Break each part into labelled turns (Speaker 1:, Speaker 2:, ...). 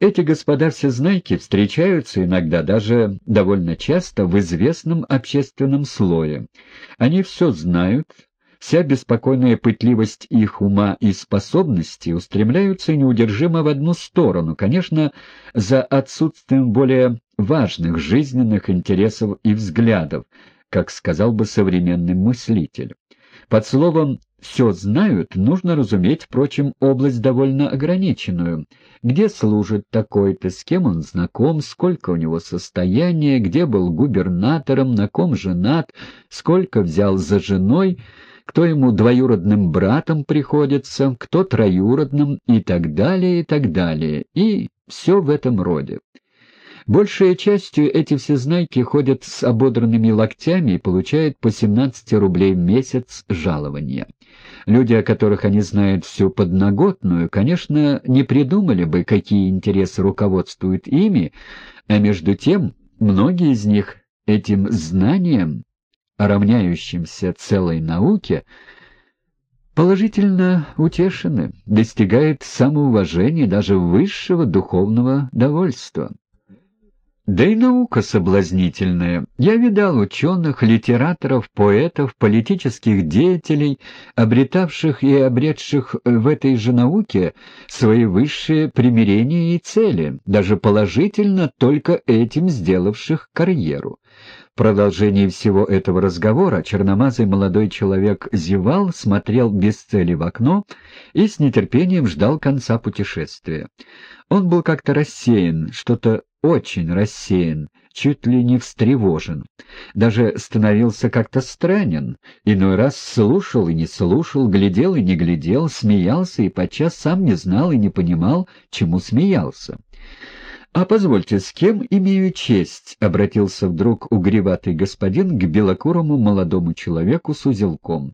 Speaker 1: Эти господа всезнайки встречаются иногда, даже довольно часто, в известном общественном слое. Они все знают, вся беспокойная пытливость их ума и способностей устремляются неудержимо в одну сторону, конечно, за отсутствием более важных жизненных интересов и взглядов, как сказал бы современный мыслитель. Под словом «все знают» нужно разуметь, впрочем, область довольно ограниченную. Где служит такой-то, с кем он знаком, сколько у него состояния, где был губернатором, на ком женат, сколько взял за женой, кто ему двоюродным братом приходится, кто троюродным и так далее, и так далее, и все в этом роде. Большей частью эти всезнайки ходят с ободранными локтями и получают по 17 рублей в месяц жалования. Люди, о которых они знают всю подноготную, конечно, не придумали бы, какие интересы руководствуют ими, а между тем многие из них этим знанием, равняющимся целой науке, положительно утешены, достигают самоуважения, даже высшего духовного довольства. Да и наука соблазнительная. Я видал ученых, литераторов, поэтов, политических деятелей, обретавших и обретших в этой же науке свои высшие примирения и цели, даже положительно только этим сделавших карьеру. Продолжении всего этого разговора черномазый молодой человек зевал, смотрел без цели в окно и с нетерпением ждал конца путешествия. Он был как-то рассеян, что-то очень рассеян, чуть ли не встревожен. Даже становился как-то странен. Иной раз слушал и не слушал, глядел и не глядел, смеялся и подчас сам не знал и не понимал, чему смеялся. «А позвольте, с кем имею честь?» — обратился вдруг угреватый господин к белокурому молодому человеку с узелком.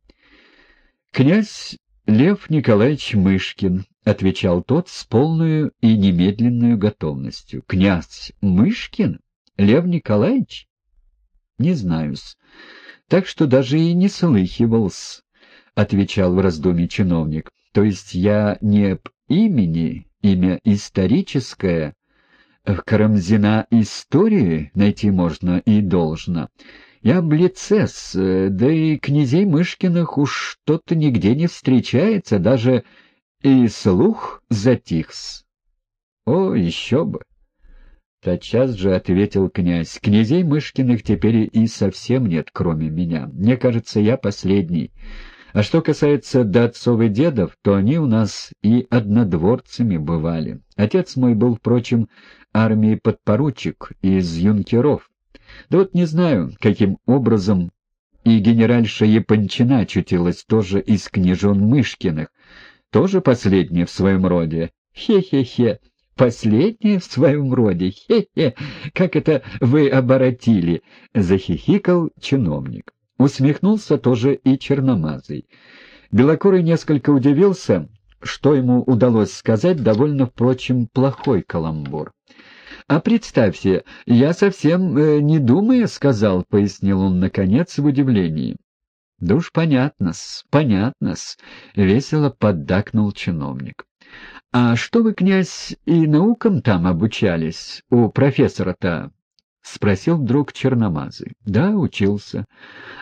Speaker 1: «Князь Лев Николаевич Мышкин», — отвечал тот с полную и немедленную готовностью. — Князь Мышкин? Лев Николаевич? — Не знаю-с. Так что даже и не слыхивал-с, — отвечал в раздумье чиновник. — То есть я не об имени, имя историческое, Карамзина истории найти можно и должно. Я об лицес, да и князей Мышкиных уж что-то нигде не встречается, даже и слух затихс. — О, еще бы! Тотчас же ответил князь. Князей Мышкиных теперь и совсем нет, кроме меня. Мне кажется, я последний. А что касается до отцов и дедов, то они у нас и однодворцами бывали. Отец мой был, впрочем, армии подпоручик из юнкеров. Да вот не знаю, каким образом и генеральша Япончина очутилась тоже из княжон Мышкиных, тоже последняя в своем роде. Хе-хе-хе. Последняя в своем роде. Хе-хе. Как это вы оборотили? Захихикал чиновник. Усмехнулся тоже и черномазый. Белокурый несколько удивился, что ему удалось сказать довольно, впрочем, плохой каламбур. «А представьте, я совсем э, не думая сказал», — пояснил он, наконец, в удивлении. — Да уж понятно-с, понятно-с, — весело поддакнул чиновник. — А что вы, князь, и наукам там обучались, у профессора-то? — спросил вдруг Черномазый. — Да, учился.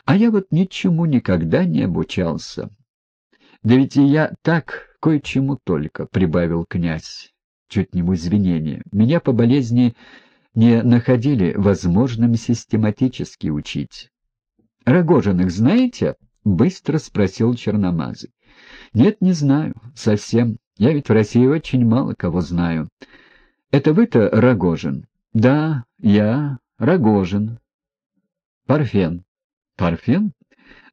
Speaker 1: А я вот ничему никогда не обучался. — Да ведь и я так, кое-чему только, — прибавил князь, чуть не в извинение. Меня по болезни не находили возможным систематически учить. Рогожиных знаете? — быстро спросил Черномазый. — Нет, не знаю. Совсем. Я ведь в России очень мало кого знаю. — Это вы-то Рогожин? — Да, я Рогожин. — Парфен. — Парфен?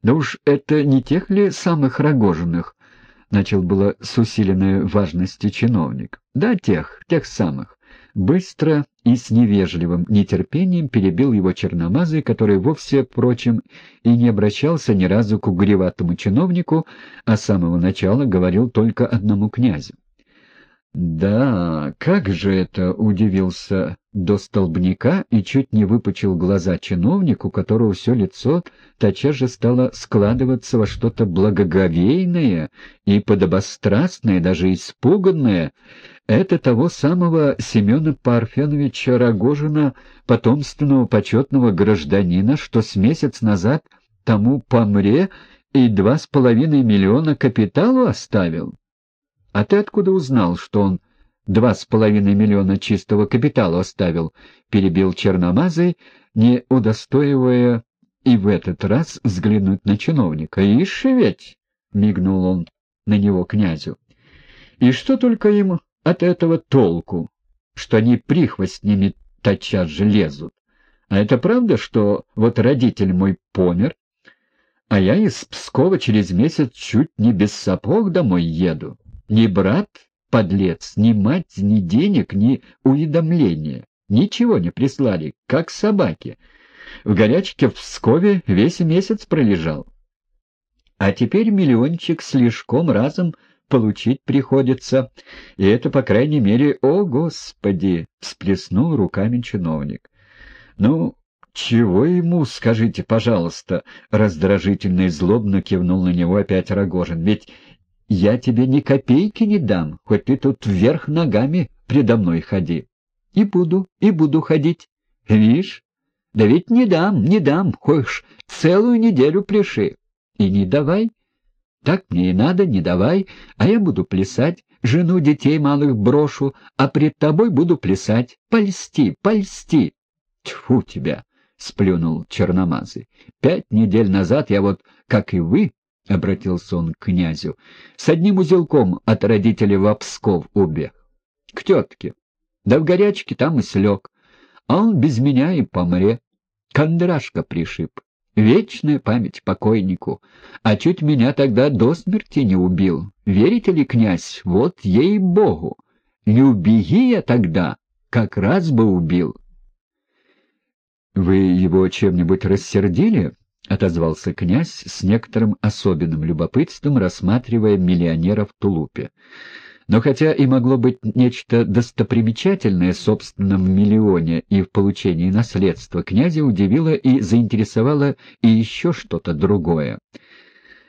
Speaker 1: Да уж это не тех ли самых Рогожиных? — начал было с усиленной важностью чиновник. — Да, тех, тех самых. Быстро и с невежливым нетерпением перебил его черномазый, который вовсе, впрочем, и не обращался ни разу к угреватому чиновнику, а с самого начала говорил только одному князю. «Да, как же это?» — удивился до столбняка и чуть не выпучил глаза чиновнику, у которого все лицо тотчас же стало складываться во что-то благоговейное и подобострастное, даже испуганное. Это того самого Семена Парфеновича Рогожина, потомственного почетного гражданина, что с месяц назад тому помре и два с половиной миллиона капиталу оставил. — А ты откуда узнал, что он два с половиной миллиона чистого капитала оставил? — перебил Черномазый, не удостоивая и в этот раз взглянуть на чиновника. — Ишь ведь! — мигнул он на него князю. — И что только им от этого толку, что они прихвостнями тотчас же лезут? А это правда, что вот родитель мой помер, а я из Пскова через месяц чуть не без сапог домой еду? Ни брат, подлец, ни мать, ни денег, ни уведомления. Ничего не прислали, как собаки. В горячке в Пскове весь месяц пролежал. А теперь миллиончик слишком разом получить приходится. И это, по крайней мере, о, Господи! — всплеснул руками чиновник. — Ну, чего ему, скажите, пожалуйста? — раздражительно и злобно кивнул на него опять Рогожин. — Ведь я тебе ни копейки не дам, хоть ты тут вверх ногами предо мной ходи. И буду, и буду ходить. Видишь? Да ведь не дам, не дам, хочешь, целую неделю пляши. И не давай. Так мне и надо, не давай, а я буду плясать, жену детей малых брошу, а пред тобой буду плясать. Польсти, польсти. Тьфу тебя! — сплюнул черномазый. Пять недель назад я вот, как и вы, — обратился он к князю, — с одним узелком от родителей в Псков убег. К тетке. Да в горячке там и слег. А он без меня и помре. Кондрашка пришиб. Вечная память покойнику. А чуть меня тогда до смерти не убил. Верите ли, князь, вот ей-богу. Не убеги я тогда, как раз бы убил. — Вы его чем-нибудь рассердили? — отозвался князь с некоторым особенным любопытством, рассматривая миллионера в тулупе. Но хотя и могло быть нечто достопримечательное, в миллионе и в получении наследства, князя удивило и заинтересовало и еще что-то другое.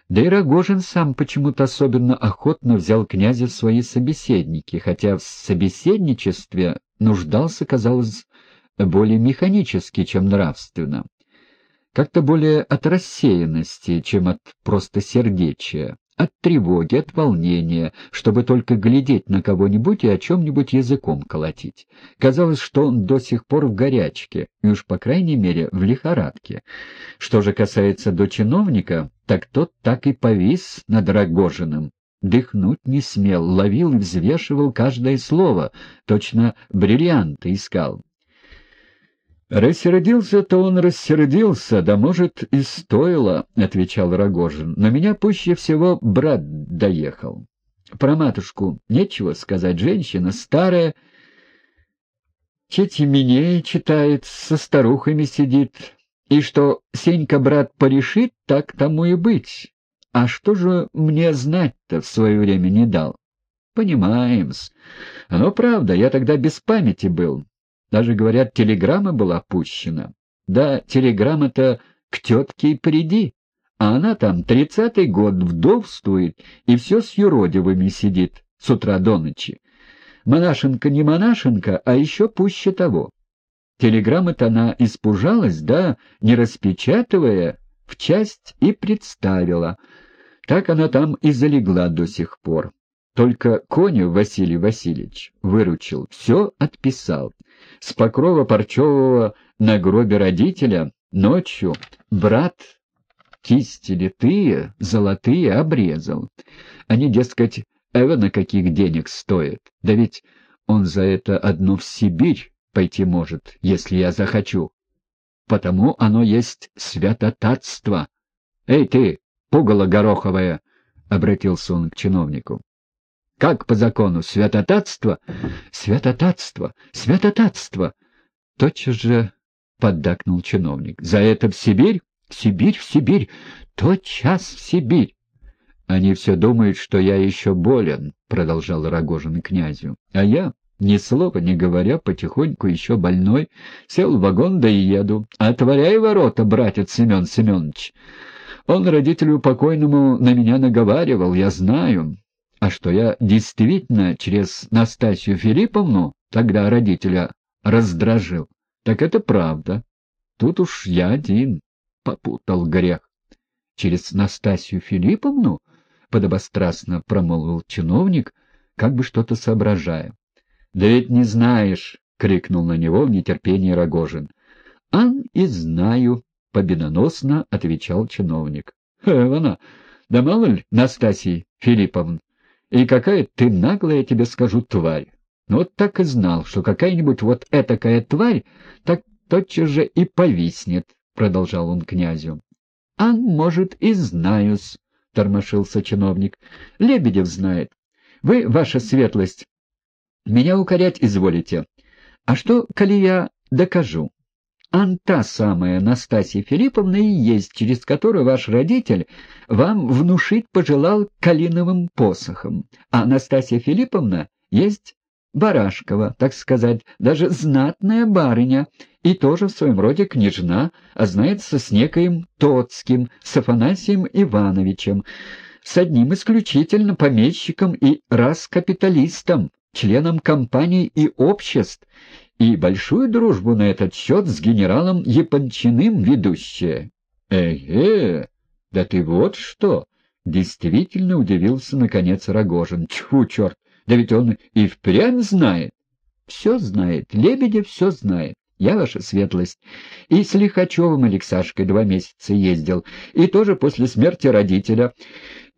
Speaker 1: Да и Рогожин сам почему-то особенно охотно взял князя в свои собеседники, хотя в собеседничестве нуждался, казалось, более механически, чем нравственно как-то более от рассеянности, чем от просто сердечия, от тревоги, от волнения, чтобы только глядеть на кого-нибудь и о чем-нибудь языком колотить. Казалось, что он до сих пор в горячке, и уж по крайней мере в лихорадке. Что же касается до чиновника, так тот так и повис над Рогожиным. Дыхнуть не смел, ловил и взвешивал каждое слово, точно бриллианты искал. «Рассердился-то он рассердился, да, может, и стоило», — отвечал Рогожин. «Но меня пуще всего брат доехал. Про матушку нечего сказать, женщина старая, четеменее читает, со старухами сидит. И что Сенька брат порешит, так тому и быть. А что же мне знать-то в свое время не дал?» «Понимаем-с. Но правда, я тогда без памяти был». Даже, говорят, телеграмма была пущена. Да, телеграмма-то к тетке и приди. А она там тридцатый год вдовствует и все с юродивыми сидит с утра до ночи. Монашенка не монашенка, а еще пуще того. Телеграммы-то она испужалась, да, не распечатывая, в часть и представила. Так она там и залегла до сих пор. Только Коню Василий Васильевич выручил, все отписал. С покрова парчевого на гробе родителя ночью брат кисти литые, золотые обрезал. Они, дескать, эва на каких денег стоят. Да ведь он за это одно в Сибирь пойти может, если я захочу. Потому оно есть святотатство. Эй ты, пугало гороховое! — обратился он к чиновнику. Как по закону? Святотатство? Святотатство! Святотатство! Тотчас же поддакнул чиновник. За это в Сибирь? В Сибирь, в Сибирь! Тотчас в Сибирь! Они все думают, что я еще болен, — продолжал Рогожин князю. А я, ни слова не говоря, потихоньку еще больной, сел в вагон да и еду. Отворяй ворота, братец Семен Семенович. Он родителю покойному на меня наговаривал, я знаю. А что я действительно через Настасью Филипповну тогда родителя раздражил, так это правда. Тут уж я один попутал грех. Через Настасью Филипповну? подобострастно промолвил чиновник, как бы что-то соображая. — Да ведь не знаешь! — крикнул на него в нетерпении Рогожин. — Ан и знаю, — победоносно отвечал чиновник. — Эвана, да мало ли, Настасий Филипповн, и какая ты наглая, я тебе скажу, тварь. Ну вот так и знал, что какая-нибудь вот этакая тварь так тотчас же и повиснет, — продолжал он князю. — Ан, может, и знаю-с, — тормошился чиновник. — Лебедев знает. Вы, ваша светлость, меня укорять изволите. А что, коли я докажу? Ан та самая Настасья Филипповна и есть, через которую ваш родитель вам внушить пожелал калиновым посохом. А Настасья Филипповна есть Барашкова, так сказать, даже знатная барыня, и тоже в своем роде княжна, а знается с некоим Тоцким, с Афанасием Ивановичем, с одним исключительно помещиком и раскапиталистом, членом компаний и обществ, и большую дружбу на этот счет с генералом Япончиным ведущая. Эге, да ты вот что! Действительно удивился, наконец, Рогожин. Тьфу, черт! Да ведь он и впрямь знает. Все знает, Лебедев все знает. Я ваша светлость. И с Лихачевым Алексашкой два месяца ездил, и тоже после смерти родителя.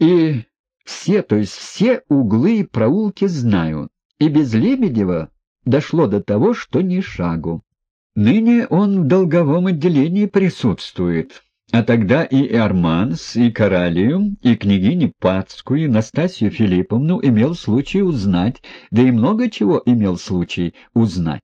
Speaker 1: И все, то есть все углы и проулки знаю. И без Лебедева дошло до того, что ни шагу. Ныне он в долговом отделении присутствует. А тогда и Арманс, и Коралию, и княгиню Пацкую, и Настасью Филипповну имел случай узнать, да и много чего имел случай узнать.